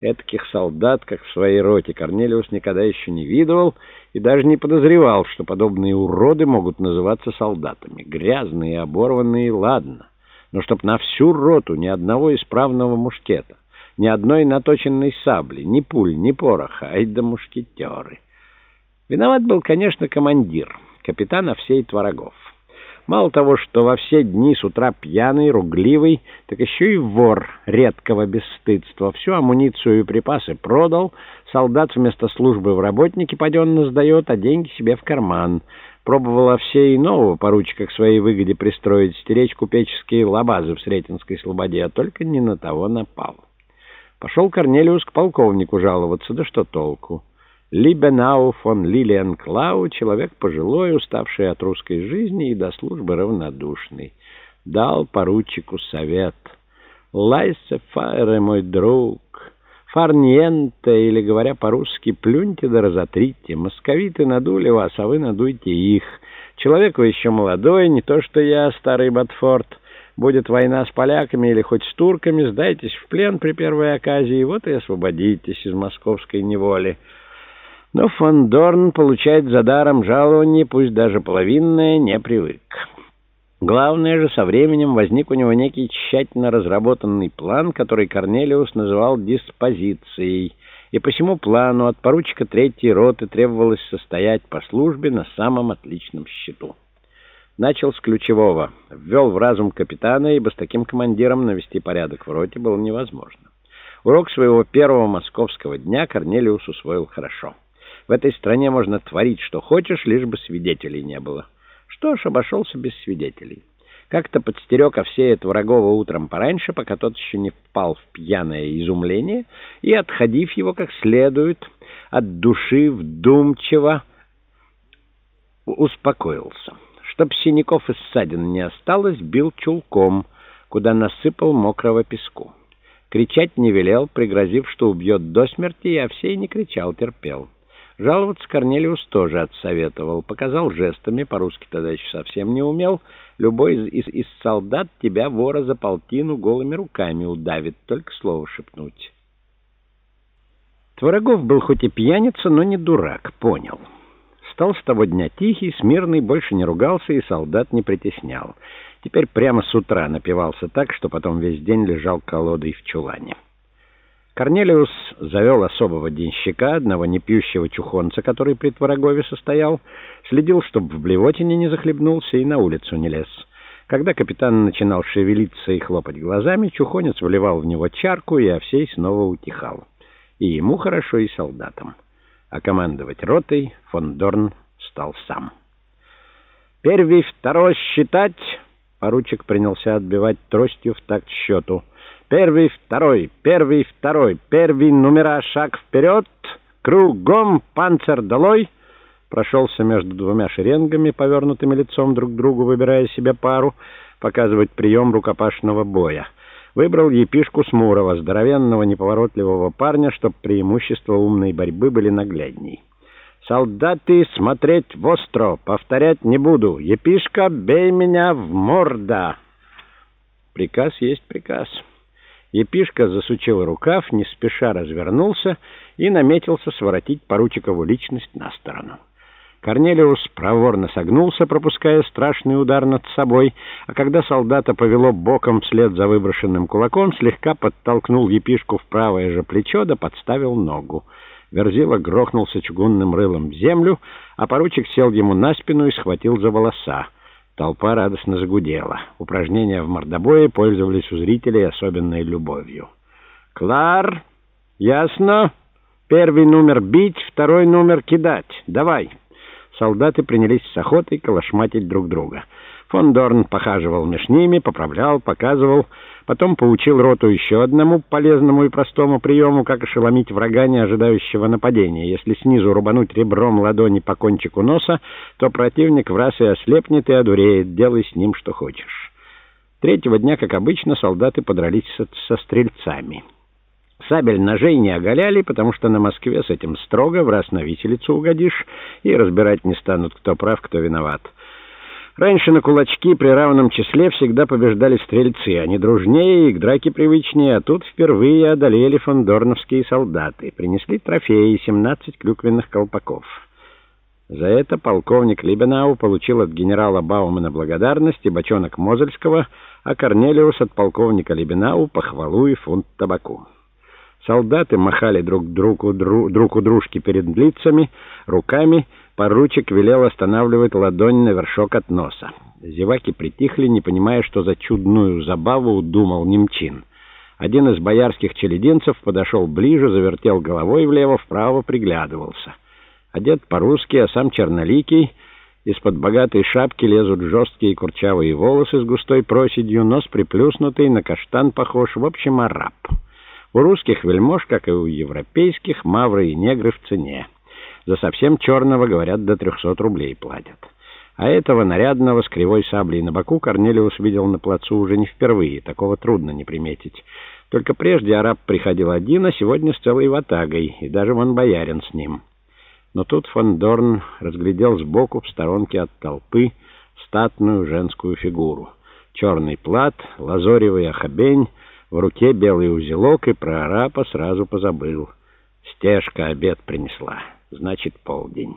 Этаких солдат, как в своей роте, Корнелиус никогда еще не видывал и даже не подозревал, что подобные уроды могут называться солдатами. Грязные, оборванные, ладно. Но чтоб на всю роту ни одного исправного мушкета, ни одной наточенной сабли, ни пуль, ни пороха, ай да мушкетеры. Виноват был, конечно, командир, капитан Овсей Творогов. Мало того, что во все дни с утра пьяный, ругливый, так еще и вор редкого бесстыдства. Всю амуницию и припасы продал, солдат вместо службы в работнике паденно сдает, а деньги себе в карман. Пробовала все и нового поручика к своей выгоде пристроить, стеречь купеческие лабазы в Сретенской слободе, а только не на того напал. Пошел Корнелиус к полковнику жаловаться, да что толку? Либенау фон Лилиан Клау, человек пожилой, уставший от русской жизни и до службы равнодушный, дал поручику совет. «Лайсе фаере, мой друг, фарниенте, или, говоря по-русски, плюньте да разотрите. Московиты надули вас, а вы надуйте их. Человек вы еще молодой, не то что я, старый Батфорд. Будет война с поляками или хоть с турками, сдайтесь в плен при первой оказии, вот и освободитесь из московской неволи». Но фон Дорн получает за даром жалование, пусть даже половинное, не привык. Главное же, со временем возник у него некий тщательно разработанный план, который Корнелиус называл диспозицией, и по всему плану от поручика третьей роты требовалось состоять по службе на самом отличном счету. Начал с ключевого, ввел в разум капитана, ибо с таким командиром навести порядок в роте было невозможно. Урок своего первого московского дня Корнелиус усвоил хорошо. В этой стране можно творить, что хочешь, лишь бы свидетелей не было. Что ж, обошелся без свидетелей. Как-то подстерег Овсея врагова утром пораньше, пока тот еще не впал в пьяное изумление, и, отходив его как следует, от души вдумчиво успокоился. Чтоб синяков и ссадин не осталось, бил чулком, куда насыпал мокрого песку. Кричать не велел, пригрозив, что убьет до смерти, и Овсей не кричал, терпел. Жаловаться Корнелиус тоже отсоветовал. Показал жестами, по-русски тогда еще совсем не умел. Любой из, из, из солдат тебя, вора, за полтину голыми руками удавит, только слово шепнуть. Творогов был хоть и пьяница, но не дурак, понял. Стал с того дня тихий, смирный, больше не ругался и солдат не притеснял. Теперь прямо с утра напивался так, что потом весь день лежал колодой в чулане. Корнелиус завел особого денщика, одного непьющего чухонца, который при Творогове состоял, следил, чтобы в блевотине не захлебнулся и на улицу не лез. Когда капитан начинал шевелиться и хлопать глазами, чухонец вливал в него чарку, и Овсей снова утихал. И ему хорошо, и солдатам. А командовать ротой фон Дорн стал сам. «Первый, второй считать!» Поручик принялся отбивать тростью в такт счету — Первый, второй, первый, второй, первый, номера, шаг вперед, кругом, панцир долой. Прошелся между двумя шеренгами, повернутыми лицом друг к другу, выбирая себе пару, показывать прием рукопашного боя. Выбрал епишку Смурова, здоровенного неповоротливого парня, чтоб преимущества умной борьбы были наглядней. «Солдаты, смотреть востро, повторять не буду. Епишка, бей меня в морда!» Приказ есть приказ. Епишка засучил рукав, не спеша развернулся и наметился своротить поручикову личность на сторону. Корнелиус проворно согнулся, пропуская страшный удар над собой, а когда солдата повело боком вслед за выброшенным кулаком, слегка подтолкнул епишку в правое же плечо да подставил ногу. Верзила грохнулся чугунным рылом в землю, а поручик сел ему на спину и схватил за волоса. Толпа радостно загудела. Упражнения в мордобое пользовались у зрителей особенной любовью. «Клар! Ясно? Первый номер бить, второй номер кидать. Давай!» Солдаты принялись с охотой калашматить друг друга. Фон Дорн похаживал меж ними, поправлял, показывал, потом поучил роту еще одному полезному и простому приему, как ошеломить врага, не ожидающего нападения. Если снизу рубануть ребром ладони по кончику носа, то противник в раз и ослепнет и одуреет, делай с ним что хочешь. Третьего дня, как обычно, солдаты подрались со, со стрельцами. Сабель ножей не оголяли, потому что на Москве с этим строго, в раз на виселицу угодишь, и разбирать не станут, кто прав, кто виноват. Раньше на кулачки при равном числе всегда побеждали стрельцы. Они дружнее и к драке привычнее, а тут впервые одолели фондорновские солдаты. Принесли трофеи — 17 клюквенных колпаков. За это полковник Либенау получил от генерала Баумана благодарность и бочонок Мозельского, а Корнелиус от полковника Либенау похвалу и фунт табаку. Солдаты махали друг другу, друг у дружки перед лицами, руками. Поручик велел останавливать ладонь на вершок от носа. Зеваки притихли, не понимая, что за чудную забаву удумал немчин. Один из боярских челединцев подошел ближе, завертел головой влево-вправо, приглядывался. Одет по-русски, а сам черноликий. Из-под богатой шапки лезут жесткие курчавые волосы с густой проседью, нос приплюснутый, на каштан похож, в общем, араб. У русских вельмож, как и у европейских, мавры и негры в цене. За совсем черного, говорят, до 300 рублей платят. А этого нарядного с кривой саблей на боку Корнелиус видел на плацу уже не впервые, такого трудно не приметить. Только прежде араб приходил один, а сегодня с целой ватагой, и даже вон боярин с ним. Но тут фон Дорн разглядел сбоку, в сторонке от толпы, статную женскую фигуру. Черный плат, лазоревый охобень, в руке белый узелок, и про арапа сразу позабыл. Стежка обед принесла, значит, полдень.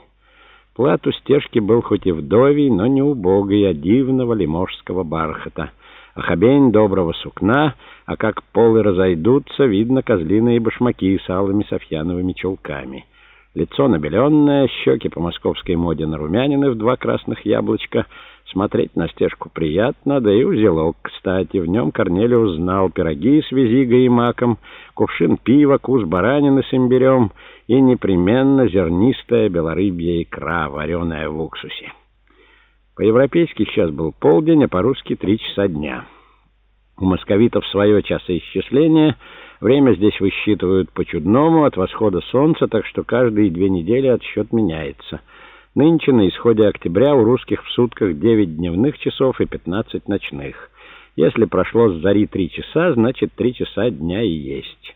Плат у стежки был хоть и вдовий, но не убогий, а дивного лиможского бархата. Охобень доброго сукна, а как полы разойдутся, видно козлиные башмаки с алыми софьяновыми чулками. Лицо набеленное, щеки по московской моде нарумянины в два красных яблочка — Смотреть на стежку приятно, да и узелок, кстати. В нем Корнелиус знал пироги с визигой и маком, кувшин пива, кус баранины с имбирем и непременно зернистая белорыбья икра, вареная в уксусе. По-европейски сейчас был полдень, а по-русски три часа дня. У московитов свое часоисчисление. Время здесь высчитывают по-чудному от восхода солнца, так что каждые две недели отсчет меняется — Нынче, на исходе октября, у русских в сутках 9 дневных часов и 15 ночных. Если прошло с зари 3 часа, значит 3 часа дня и есть.